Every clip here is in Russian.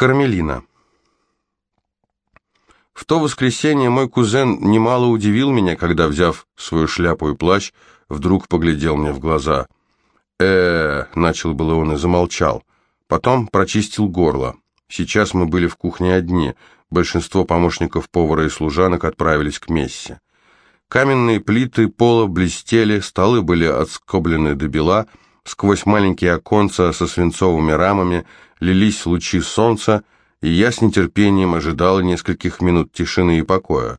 Кармелина. В то воскресенье мой кузен немало удивил меня, когда, взяв свою шляпу и плащ, вдруг поглядел мне в глаза. э начал было он и замолчал. Потом прочистил горло. Сейчас мы были в кухне одни. Большинство помощников повара и служанок отправились к мессе. Каменные плиты пола блестели, столы были отскоблены до бела, сквозь маленькие оконца со свинцовыми рамами лились лучи солнца, и я с нетерпением ожидал нескольких минут тишины и покоя.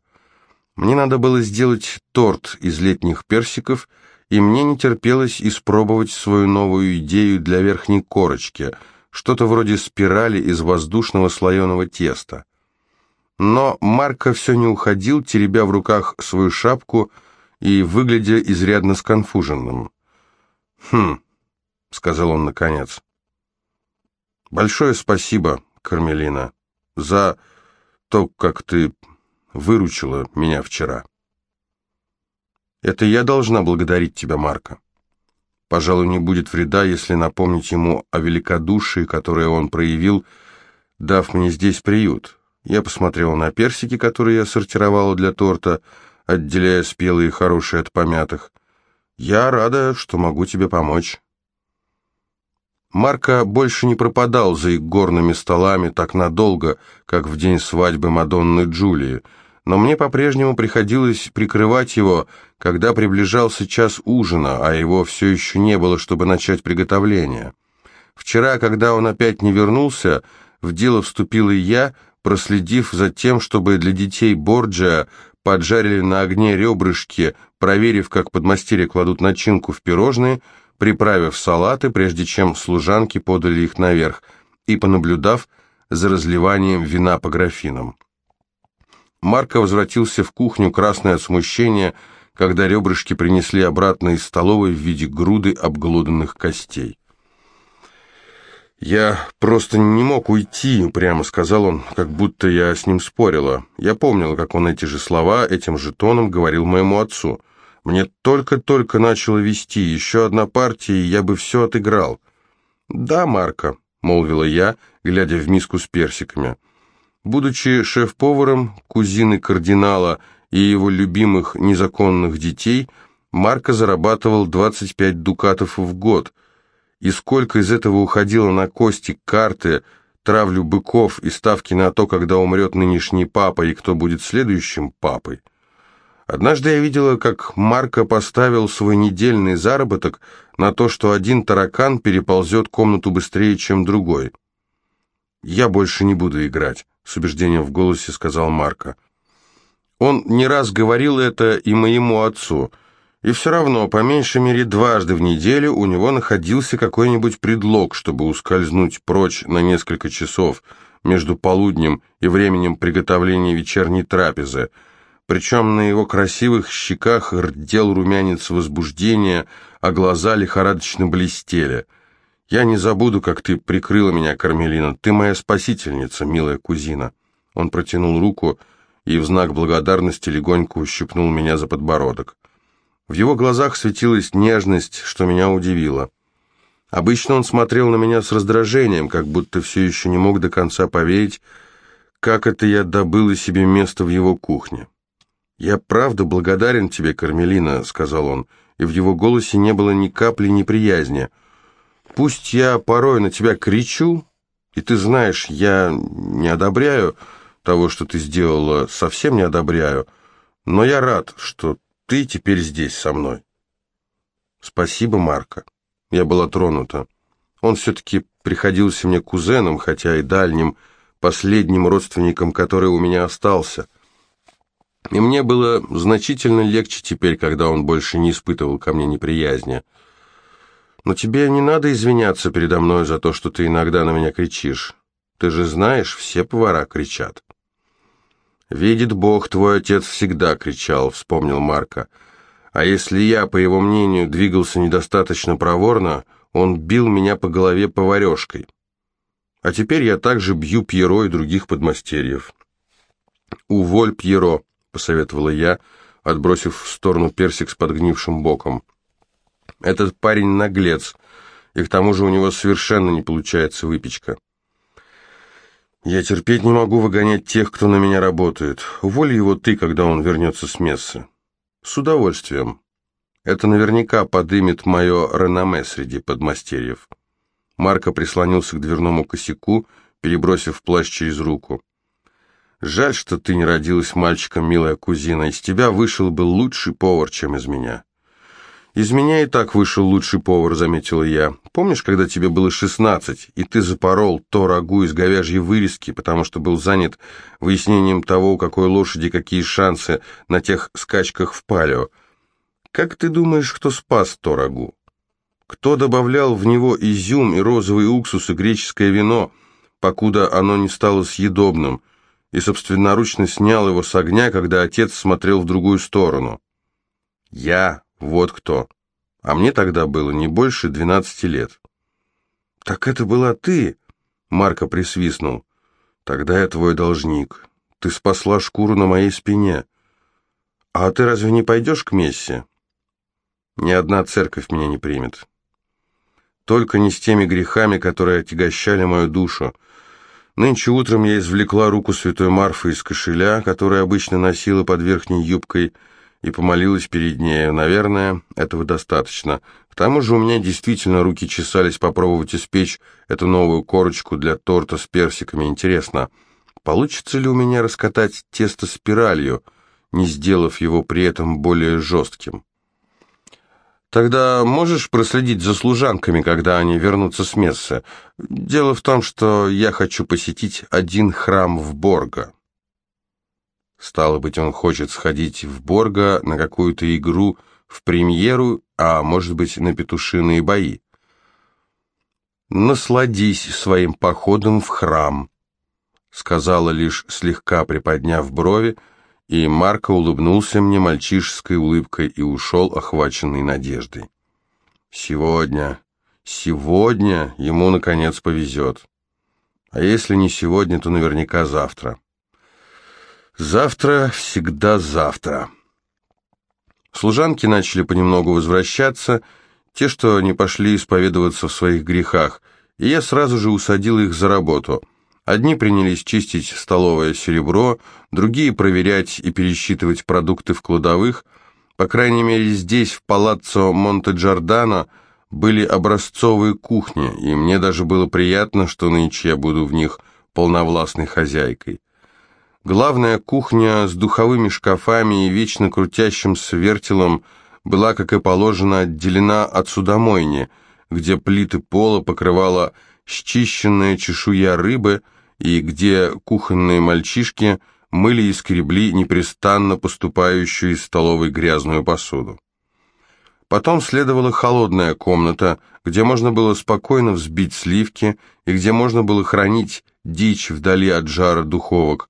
Мне надо было сделать торт из летних персиков, и мне не терпелось испробовать свою новую идею для верхней корочки, что-то вроде спирали из воздушного слоеного теста. Но Марко все не уходил, теребя в руках свою шапку и выглядя изрядно сконфуженным. «Хм», — сказал он наконец, — Большое спасибо, Кармелина, за то, как ты выручила меня вчера. Это я должна благодарить тебя, Марка. Пожалуй, не будет вреда, если напомнить ему о великодушии, которое он проявил, дав мне здесь приют. Я посмотрела на персики, которые я сортировала для торта, отделяя спелые и хорошие от помятых. Я рада, что могу тебе помочь. Марко больше не пропадал за их горными столами так надолго, как в день свадьбы Мадонны Джулии, но мне по-прежнему приходилось прикрывать его, когда приближался час ужина, а его все еще не было, чтобы начать приготовление. Вчера, когда он опять не вернулся, в дело вступил и я, проследив за тем, чтобы для детей Борджиа поджарили на огне ребрышки, проверив, как подмастерья кладут начинку в пирожные, приправив салаты, прежде чем служанки подали их наверх, и понаблюдав за разливанием вина по графинам. Марко возвратился в кухню, красное от смущения, когда ребрышки принесли обратно из столовой в виде груды обглоданных костей. «Я просто не мог уйти», — прямо сказал он, как будто я с ним спорила. Я помнила, как он эти же слова, этим же тоном говорил моему отцу — мне только-только начало вести, еще одна партия, и я бы все отыграл. «Да, Марко», — молвила я, глядя в миску с персиками. Будучи шеф-поваром, кузины кардинала и его любимых незаконных детей, Марко зарабатывал 25 дукатов в год. И сколько из этого уходило на кости, карты, травлю быков и ставки на то, когда умрет нынешний папа и кто будет следующим папой. Однажды я видела, как Марко поставил свой недельный заработок на то, что один таракан переползет комнату быстрее, чем другой. «Я больше не буду играть», — с убеждением в голосе сказал Марко. Он не раз говорил это и моему отцу, и все равно, по меньшей мере дважды в неделю у него находился какой-нибудь предлог, чтобы ускользнуть прочь на несколько часов между полуднем и временем приготовления вечерней трапезы — причем на его красивых щеках рдел румянец возбуждения, а глаза лихорадочно блестели. «Я не забуду, как ты прикрыла меня, Кармелина. Ты моя спасительница, милая кузина». Он протянул руку и в знак благодарности легонько ущипнул меня за подбородок. В его глазах светилась нежность, что меня удивило. Обычно он смотрел на меня с раздражением, как будто все еще не мог до конца поверить, как это я добыла себе место в его кухне. «Я правда благодарен тебе, Кармелина», — сказал он, и в его голосе не было ни капли неприязни. «Пусть я порой на тебя кричу, и ты знаешь, я не одобряю того, что ты сделала, совсем не одобряю, но я рад, что ты теперь здесь со мной». «Спасибо, Марко». Я была тронута. Он все-таки приходился мне кузеном, хотя и дальним, последним родственником, который у меня остался — и мне было значительно легче теперь, когда он больше не испытывал ко мне неприязни. Но тебе не надо извиняться передо мной за то, что ты иногда на меня кричишь. Ты же знаешь, все повара кричат. «Видит Бог, твой отец всегда кричал», — вспомнил Марко. «А если я, по его мнению, двигался недостаточно проворно, он бил меня по голове поварешкой. А теперь я также бью Пьеро и других подмастерьев». «Уволь Пьеро», — посоветовала я, отбросив в сторону персик с подгнившим боком. «Этот парень наглец, и к тому же у него совершенно не получается выпечка». Я терпеть не могу выгонять тех, кто на меня работает. Уволь его ты, когда он вернется с мессы. С удовольствием. Это наверняка подымет мое реноме среди подмастерьев. Марко прислонился к дверному косяку, перебросив плащ через руку. «Жаль, что ты не родилась мальчиком, милая кузина. Из тебя вышел бы лучший повар, чем из меня». «Из меня и так вышел лучший повар», — заметила я. «Помнишь, когда тебе было шестнадцать, и ты запорол то рагу из говяжьей вырезки, потому что был занят выяснением того, у какой лошади какие шансы на тех скачках в палео? Как ты думаешь, кто спас то рагу? Кто добавлял в него изюм и розовый уксус и греческое вино, покуда оно не стало съедобным, и собственноручно снял его с огня, когда отец смотрел в другую сторону?» «Я вот кто. А мне тогда было не больше двенадцати лет. «Так это была ты?» — Марко присвистнул. «Тогда я твой должник. Ты спасла шкуру на моей спине. А ты разве не пойдешь к Мессе?» «Ни одна церковь меня не примет. Только не с теми грехами, которые отягощали мою душу. Нынче утром я извлекла руку святой Марфы из кошеля, который обычно носила под верхней юбкой, — и помолилась перед нею. Наверное, этого достаточно. К тому же у меня действительно руки чесались попробовать испечь эту новую корочку для торта с персиками. Интересно, получится ли у меня раскатать тесто спиралью, не сделав его при этом более жестким? Тогда можешь проследить за служанками, когда они вернутся с мессы? Дело в том, что я хочу посетить один храм в Борго. Стало быть, он хочет сходить в Борго на какую-то игру в премьеру, а может быть, на петушиные бои. «Насладись своим походом в храм», — сказала лишь слегка приподняв брови, и Марко улыбнулся мне мальчишеской улыбкой и ушел, охваченный надеждой. «Сегодня, сегодня ему, наконец, повезет. А если не сегодня, то наверняка завтра». Завтра всегда завтра. Служанки начали понемногу возвращаться, те, что не пошли исповедоваться в своих грехах, и я сразу же усадил их за работу. Одни принялись чистить столовое серебро, другие проверять и пересчитывать продукты в кладовых. По крайней мере, здесь, в палаццо Монте-Джордано, были образцовые кухни, и мне даже было приятно, что нынче я буду в них полновластной хозяйкой. Главная кухня с духовыми шкафами и вечно крутящимся вертелом была, как и положено, отделена от судомойни, где плиты пола покрывала счищенная чешуя рыбы и где кухонные мальчишки мыли и скребли непрестанно поступающую из столовой грязную посуду. Потом следовала холодная комната, где можно было спокойно взбить сливки и где можно было хранить дичь вдали от жара духовок,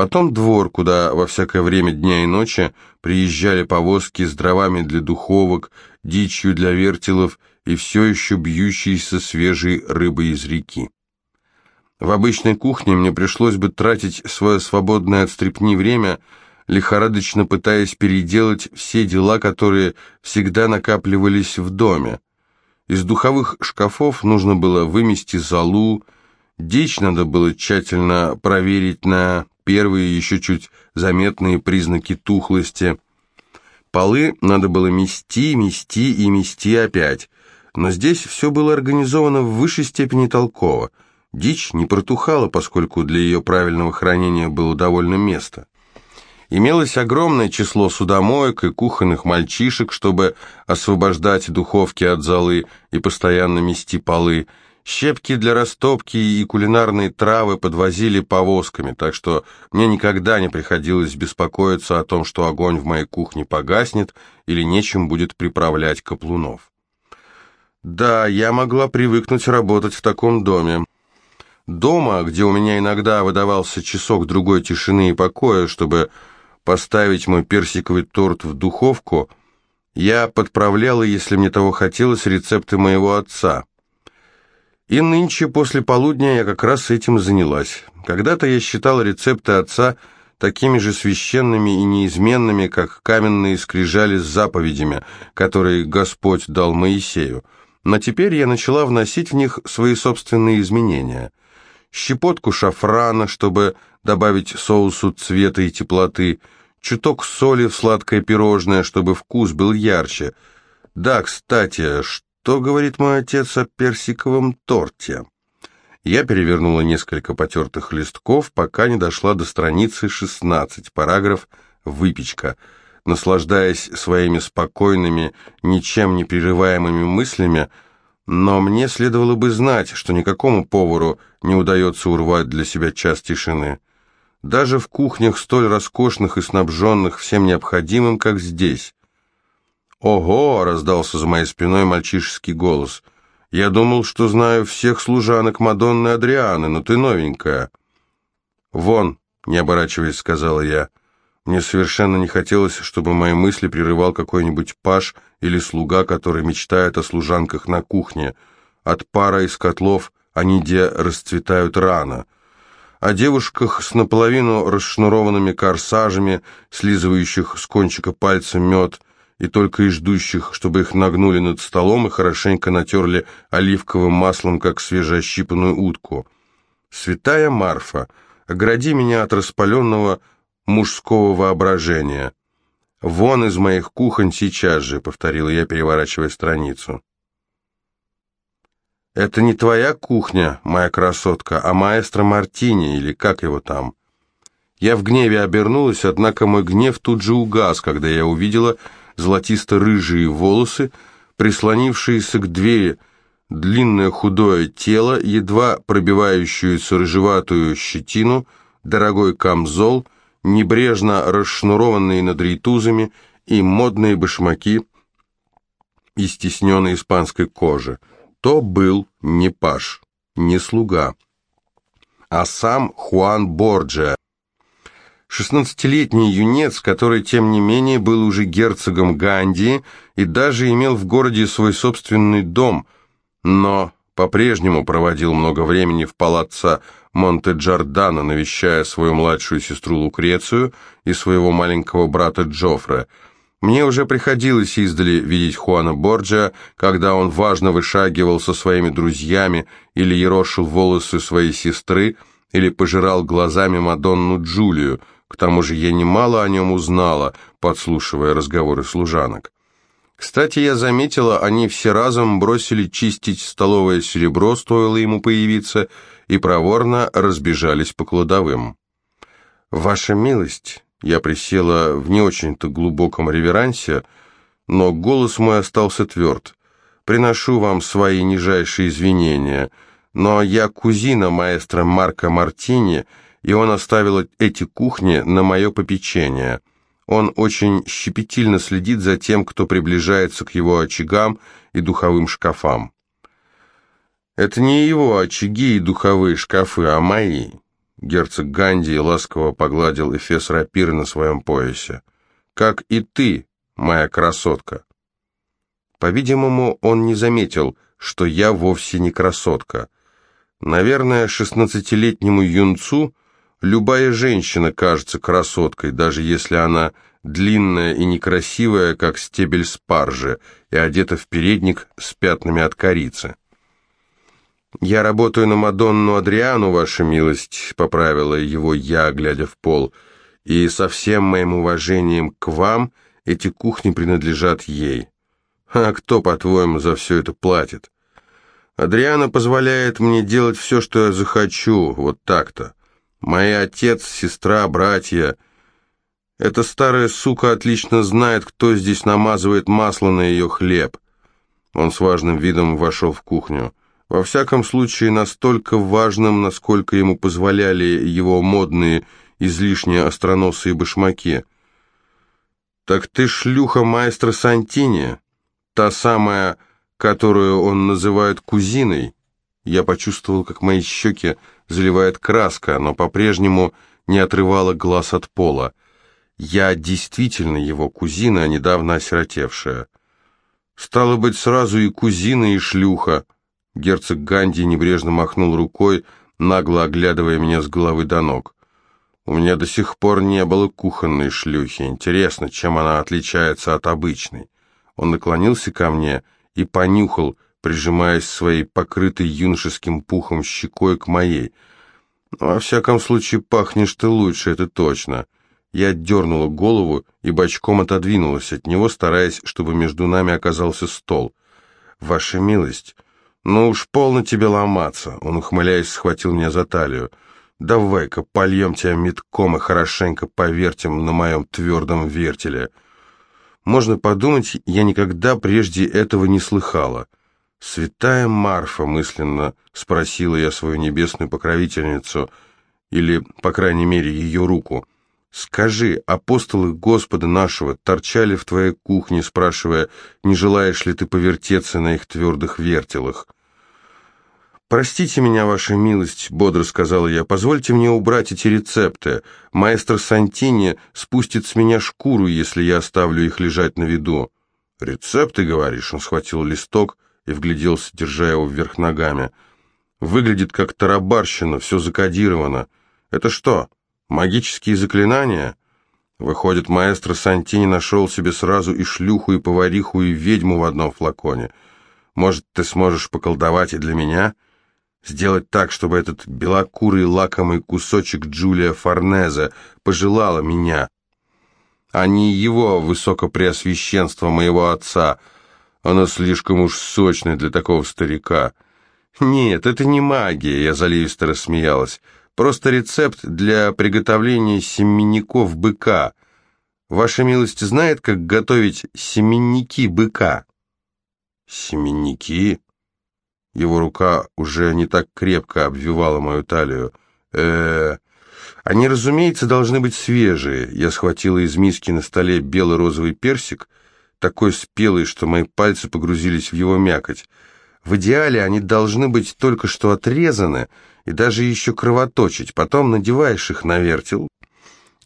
Потом двор, куда во всякое время дня и ночи приезжали повозки с дровами для духовок, дичью для вертелов и все еще бьющейся свежей рыбой из реки. В обычной кухне мне пришлось бы тратить свое свободное от стрепни время, лихорадочно пытаясь переделать все дела, которые всегда накапливались в доме. Из духовых шкафов нужно было вымести золу, дичь надо было тщательно проверить на первые еще чуть заметные признаки тухлости. Полы надо было мести, мести и мести опять. Но здесь все было организовано в высшей степени толково. Дичь не протухала, поскольку для ее правильного хранения было довольно места. Имелось огромное число судомоек и кухонных мальчишек, чтобы освобождать духовки от золы и постоянно мести полы, Щепки для растопки и кулинарные травы подвозили повозками, так что мне никогда не приходилось беспокоиться о том, что огонь в моей кухне погаснет или нечем будет приправлять каплунов. Да, я могла привыкнуть работать в таком доме. Дома, где у меня иногда выдавался часок другой тишины и покоя, чтобы поставить мой персиковый торт в духовку, я подправляла, если мне того хотелось, рецепты моего отца – и нынче после полудня я как раз этим занялась. Когда-то я считала рецепты отца такими же священными и неизменными, как каменные скрижали с заповедями, которые Господь дал Моисею. Но теперь я начала вносить в них свои собственные изменения. щепотку шафрана, чтобы добавить соусу цвета и теплоты, чуток соли в сладкое пирожное, чтобы вкус был ярче. Да, кстати, что говорит мой отец о персиковом торте? Я перевернула несколько потертых листков, пока не дошла до страницы 16, параграф «Выпечка». Наслаждаясь своими спокойными, ничем не прерываемыми мыслями, но мне следовало бы знать, что никакому повару не удается урвать для себя час тишины. Даже в кухнях столь роскошных и снабженных всем необходимым, как здесь. «Ого!» — раздался за моей спиной мальчишеский голос. «Я думал, что знаю всех служанок Мадонны Адрианы, но ты новенькая». «Вон!» — не оборачиваясь, сказала я. Мне совершенно не хотелось, чтобы мои мысли прерывал какой-нибудь паш или слуга, который мечтает о служанках на кухне. От пара из котлов они где расцветают рано. О девушках с наполовину расшнурованными корсажами, слизывающих с кончика пальца мед, и только и ждущих, чтобы их нагнули над столом и хорошенько натерли оливковым маслом, как свежеощипанную утку. «Святая Марфа, огради меня от распаленного мужского воображения. «Вон из моих кухонь сейчас же», — повторил я, переворачивая страницу. «Это не твоя кухня, моя красотка, а маэстро Мартини, или как его там?» Я в гневе обернулась, однако мой гнев тут же угас, когда я увидела золотисто-рыжие волосы, прислонившиеся к двери, длинное худое тело, едва пробивающуюся рыжеватую щетину, дорогой камзол — небрежно расшнурованные над рейтузами и модные башмаки из стесненной испанской кожи. То был не паш, не слуга, а сам Хуан Борджиа, Шестнадцатилетний юнец, который, тем не менее, был уже герцогом Ганди и даже имел в городе свой собственный дом, но по-прежнему проводил много времени в палаццо Монте-Джордано, навещая свою младшую сестру Лукрецию и своего маленького брата Джоффре. Мне уже приходилось издали видеть Хуана Борджа, когда он важно вышагивал со своими друзьями или ерошил волосы своей сестры, или пожирал глазами Мадонну Джулию. К тому же я немало о нем узнала, подслушивая разговоры служанок. Кстати, я заметила, они все разом бросили чистить столовое серебро, стоило ему появиться, и проворно разбежались по кладовым. «Ваша милость», я присела в не очень-то глубоком реверансе, но голос мой остался тверд. «Приношу вам свои нижайшие извинения, но я кузина маэстро Марка Мартини, и он оставил эти кухни на мое попечение». Он очень щепетильно следит за тем, кто приближается к его очагам и духовым шкафам. Это не его очаги и духовые шкафы, а мои. Герцог Ганди ласково погладил эфес рапиры на своем поясе. Как и ты, моя красотка. По-видимому, он не заметил, что я вовсе не красотка. Наверное, шестнадцатилетнему юнцу Любая женщина кажется красоткой, даже если она длинная и некрасивая, как стебель спаржи, и одета в передник с пятнами от корицы. «Я работаю на Мадонну Адриану, ваша милость», — поправила его я, глядя в пол, «и со всем моим уважением к вам эти кухни принадлежат ей. А кто, по-твоему, за все это платит? Адриана позволяет мне делать все, что я захочу, вот так-то. Мои отец, сестра, братья. Эта старая сука отлично знает, кто здесь намазывает масло на ее хлеб. Он с важным видом вошел в кухню. Во всяком случае, настолько важным, насколько ему позволяли его модные, излишне остроносые башмаки. «Так ты шлюха маэстро Сантини? Та самая, которую он называет кузиной?» Я почувствовал, как мои щеки заливает краска, но по-прежнему не отрывала глаз от пола. Я действительно его кузина, недавно осиротевшая. Стало быть, сразу и кузина, и шлюха. Герцог Ганди небрежно махнул рукой, нагло оглядывая меня с головы до ног. У меня до сих пор не было кухонной шлюхи. Интересно, чем она отличается от обычной. Он наклонился ко мне и понюхал, прижимаясь своей покрытой юношеским пухом щекой к моей. Во всяком случае, пахнешь ты лучше, это точно. Я дернула голову и бочком отодвинулась от него, стараясь, чтобы между нами оказался стол. «Ваша милость, ну уж полно тебе ломаться!» Он, ухмыляясь, схватил меня за талию. «Давай-ка польем тебя метком и хорошенько повертим на моем твердом вертеле». Можно подумать, я никогда прежде этого не слыхала. «Святая Марфа», — мысленно спросила я свою небесную покровительницу, или, по крайней мере, ее руку. «Скажи, апостолы Господа нашего торчали в твоей кухне, спрашивая, не желаешь ли ты повертеться на их твердых вертелах?» «Простите меня, ваша милость», — бодро сказала я, — «позвольте мне убрать эти рецепты. Маэстро Сантини спустит с меня шкуру, если я оставлю их лежать на виду». «Рецепты, говоришь?» — он схватил листок и вгляделся, держа его вверх ногами. «Выглядит как тарабарщина, все закодировано. Это что, магические заклинания?» Выходит, маэстро Сантини нашел себе сразу и шлюху, и повариху, и ведьму в одном флаконе. Может, ты сможешь поколдовать и для меня? Сделать так, чтобы этот белокурый лакомый кусочек Джулия Форнезе пожелала меня, а не его высокопреосвященство моего отца — она слишком уж сочная для такого старика. Нет, это не магия, я заливисто рассмеялась. Просто рецепт для приготовления семенников быка. Ваша милость знает, как готовить семенники быка? Семенники? Его рука уже не так крепко обвивала мою талию. э, -э Они, разумеется, должны быть свежие. Я схватила из миски на столе белый розовый персик — такой спелый, что мои пальцы погрузились в его мякоть. В идеале они должны быть только что отрезаны и даже еще кровоточить. Потом надеваешь их на вертел.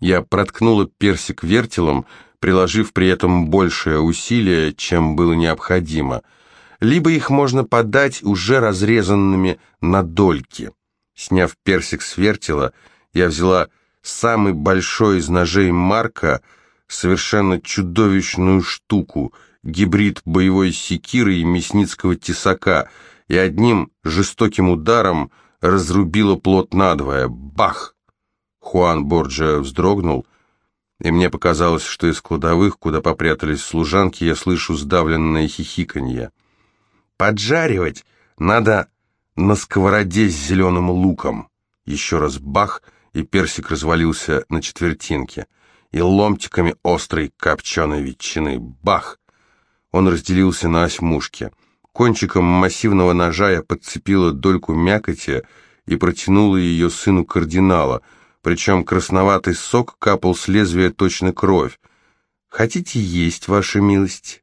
Я проткнула персик вертелом, приложив при этом большее усилие, чем было необходимо. Либо их можно подать уже разрезанными на дольки. Сняв персик с вертела, я взяла самый большой из ножей Марка — совершенно чудовищную штуку, гибрид боевой секиры и мясницкого тесака, и одним жестоким ударом разрубила плот надвое. Бах! Хуан Борджа вздрогнул, и мне показалось, что из кладовых, куда попрятались служанки, я слышу сдавленное хихиканье. «Поджаривать надо на сковороде с зеленым луком!» Еще раз бах, и персик развалился на четвертинки и ломтиками острой копченой ветчины. Бах! Он разделился на осьмушки. Кончиком массивного ножа я подцепила дольку мякоти и протянула ее сыну кардинала, причем красноватый сок капал с лезвия точно кровь. «Хотите есть, ваша милость?»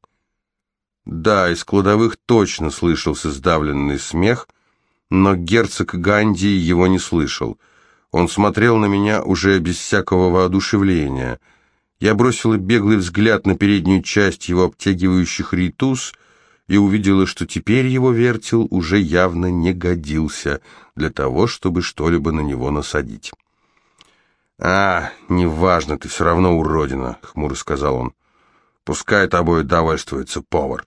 Да, из кладовых точно слышался сдавленный смех, но герцог Ганди его не слышал — он смотрел на меня уже без всякого воодушевления. Я бросила беглый взгляд на переднюю часть его обтягивающих ритус и увидела, что теперь его вертел уже явно не годился для того, чтобы что-либо на него насадить. «А, неважно, ты все равно уродина», — хмуро сказал он. «Пускай тобой довольствуется повар».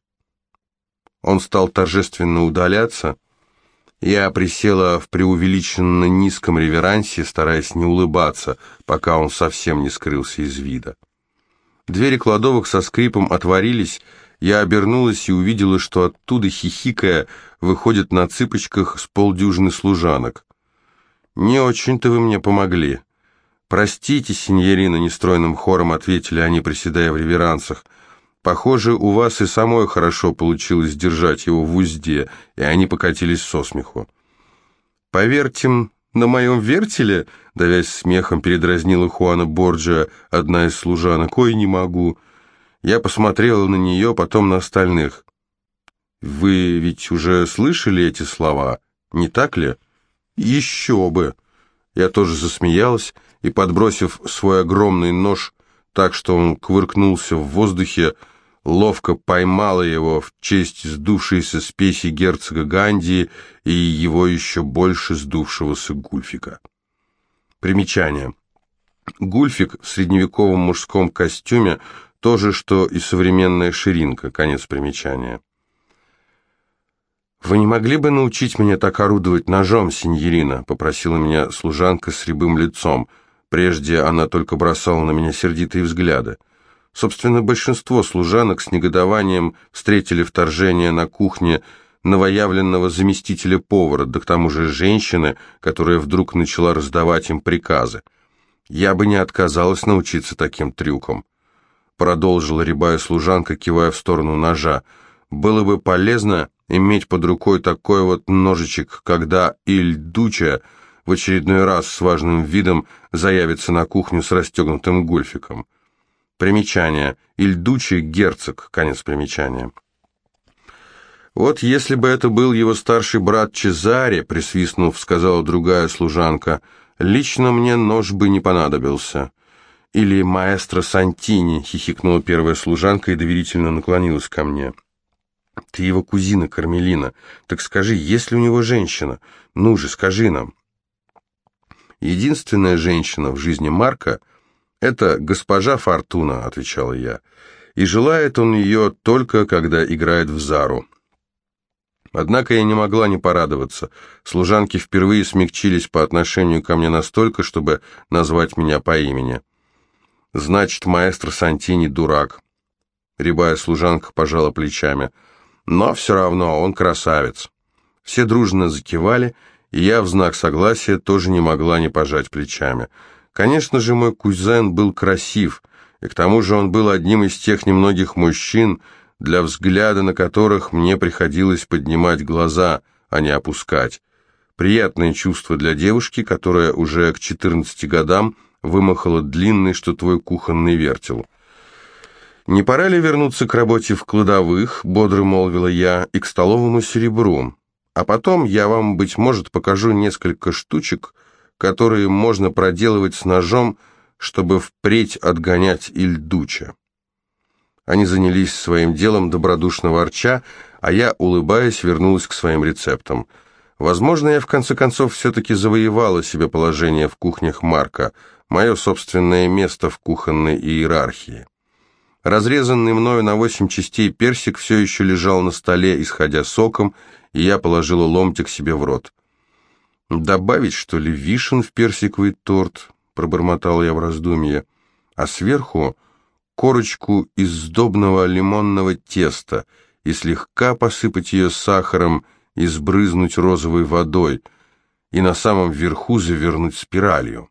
Он стал торжественно удаляться, я присела в преувеличенно низком реверансе, стараясь не улыбаться, пока он совсем не скрылся из вида. Двери кладовок со скрипом отворились, я обернулась и увидела, что оттуда, хихикая, выходит на цыпочках с полдюжины служанок. «Не очень-то вы мне помогли». «Простите, сеньорина», — нестройным хором ответили они, приседая в реверансах. Похоже, у вас и самой хорошо получилось держать его в узде, и они покатились со смеху. «Повертим на моем вертеле?» — давясь смехом, передразнила Хуана Борджа, одна из служанок. «Ой, не могу». Я посмотрела на нее, потом на остальных. «Вы ведь уже слышали эти слова, не так ли?» «Еще бы!» Я тоже засмеялась и, подбросив свой огромный нож так, что он кувыркнулся в воздухе, ловко поймала его в честь сдувшейся спеси герцога Ганди и его еще больше сдувшегося Гульфика. Примечание. Гульфик в средневековом мужском костюме то же, что и современная ширинка, конец примечания. «Вы не могли бы научить меня так орудовать ножом, сеньорина?» — попросила меня служанка с рябым лицом. Прежде она только бросала на меня сердитые взгляды. Собственно, большинство служанок с негодованием встретили вторжение на кухне новоявленного заместителя повара, да к тому же женщины, которая вдруг начала раздавать им приказы. Я бы не отказалась научиться таким трюкам. Продолжила рябая служанка, кивая в сторону ножа. Было бы полезно иметь под рукой такой вот ножичек, когда Иль Дуча в очередной раз с важным видом заявится на кухню с расстегнутым гульфиком. Примечание. Иль Дучи – герцог. Конец примечания. «Вот если бы это был его старший брат Чезаре», — присвистнув, сказала другая служанка, — «лично мне нож бы не понадобился». «Или маэстро Сантини», — хихикнула первая служанка и доверительно наклонилась ко мне. «Ты его кузина, Кармелина. Так скажи, есть ли у него женщина? Ну же, скажи нам». «Единственная женщина в жизни Марка — это госпожа Фортуна», — отвечала я. «И желает он ее только, когда играет в Зару». Однако я не могла не порадоваться. Служанки впервые смягчились по отношению ко мне настолько, чтобы назвать меня по имени. «Значит, маэстро Сантини дурак». Рябая служанка пожала плечами. Но все равно он красавец. Все дружно закивали, и я в знак согласия тоже не могла не пожать плечами. Конечно же, мой кузен был красив, и к тому же он был одним из тех немногих мужчин, для взгляда на которых мне приходилось поднимать глаза, а не опускать. Приятное чувство для девушки, которая уже к 14 годам вымахала длинный, что твой кухонный вертел. «Не пора ли вернуться к работе в кладовых?» — бодро молвила я, — «и к столовому серебру. А потом я вам, быть может, покажу несколько штучек, которые можно проделывать с ножом, чтобы впредь отгонять Ильдуча». Они занялись своим делом, добродушно ворча, а я, улыбаясь, вернулась к своим рецептам. Возможно, я в конце концов все-таки завоевала себе положение в кухнях Марка, мое собственное место в кухонной иерархии. Разрезанный мною на восемь частей персик все еще лежал на столе, исходя соком, и я положила ломтик себе в рот. «Добавить, что ли, вишен в персиковый торт?» — пробормотал я в раздумье. «А сверху корочку из сдобного лимонного теста и слегка посыпать ее сахаром и сбрызнуть розовой водой, и на самом верху завернуть спиралью».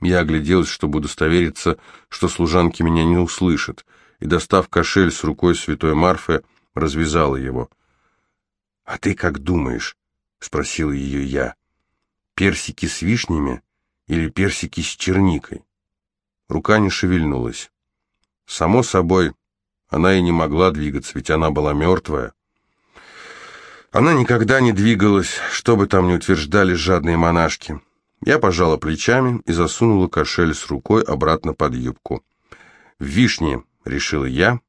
Я огляделась, чтобы удостовериться, что служанки меня не услышат, и, достав кошель с рукой святой Марфы, развязала его. «А ты как думаешь?» — спросила ее я. «Персики с вишнями или персики с черникой?» Рука не шевельнулась. Само собой, она и не могла двигаться, ведь она была мертвая. Она никогда не двигалась, что бы там ни утверждали жадные монашки. Я пожала плечами и засунула кошель с рукой обратно под юбку. «Вишни», — решила я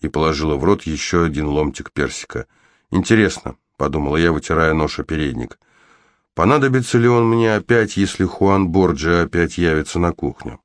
и положила в рот еще один ломтик персика. «Интересно», — подумала я, вытирая нож о передник, — «понадобится ли он мне опять, если Хуан Борджи опять явится на кухню?»